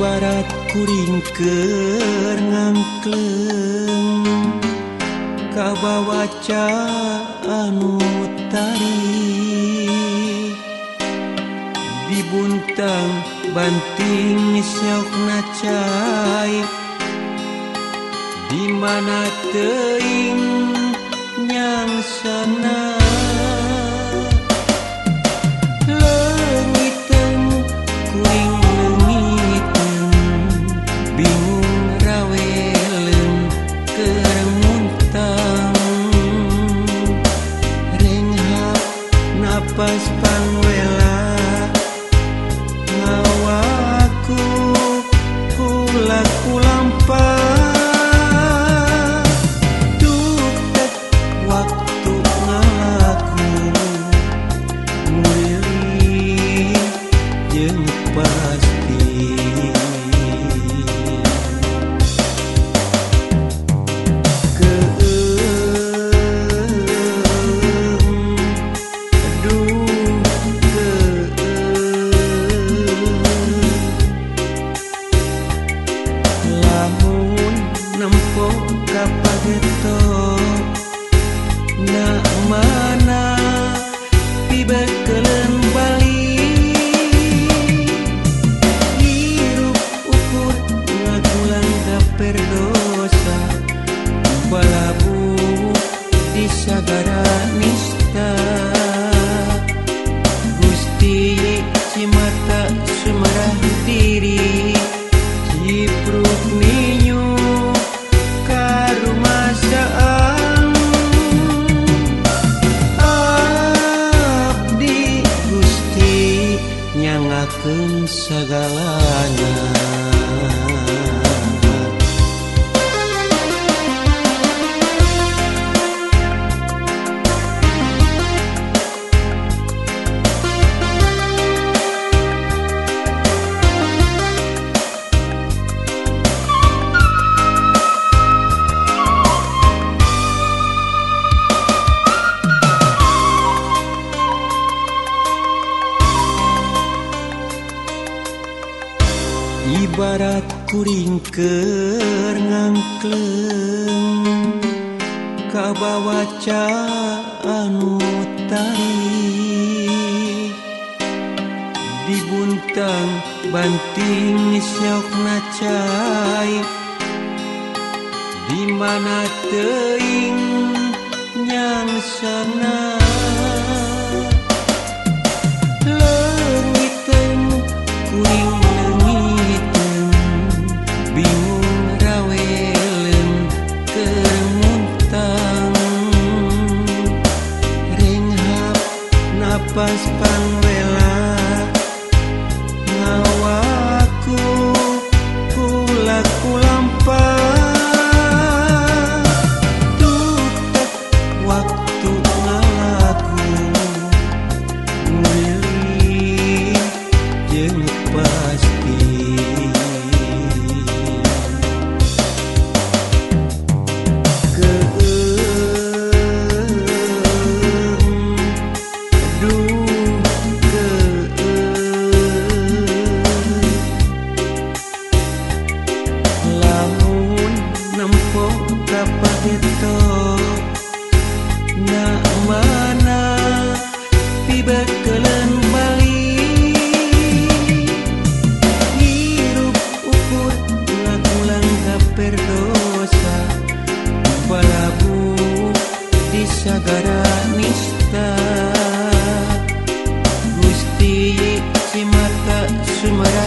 barat kuring keur ngangkleng kabawaca anu tari. Dibuntang banting syokna cai di mana teing nyang sana. las Nah mana? Tiba kelen Bali Hirup ukur ngagulan tak perdosa Balabu di sagara akan segalanya barat kuring ke ngangkleng kabawaca anu tari. Dibuntang banting syok nacai. Di mana teing nyang sana berdosa Walau di sagara nista Gusti cimata sumara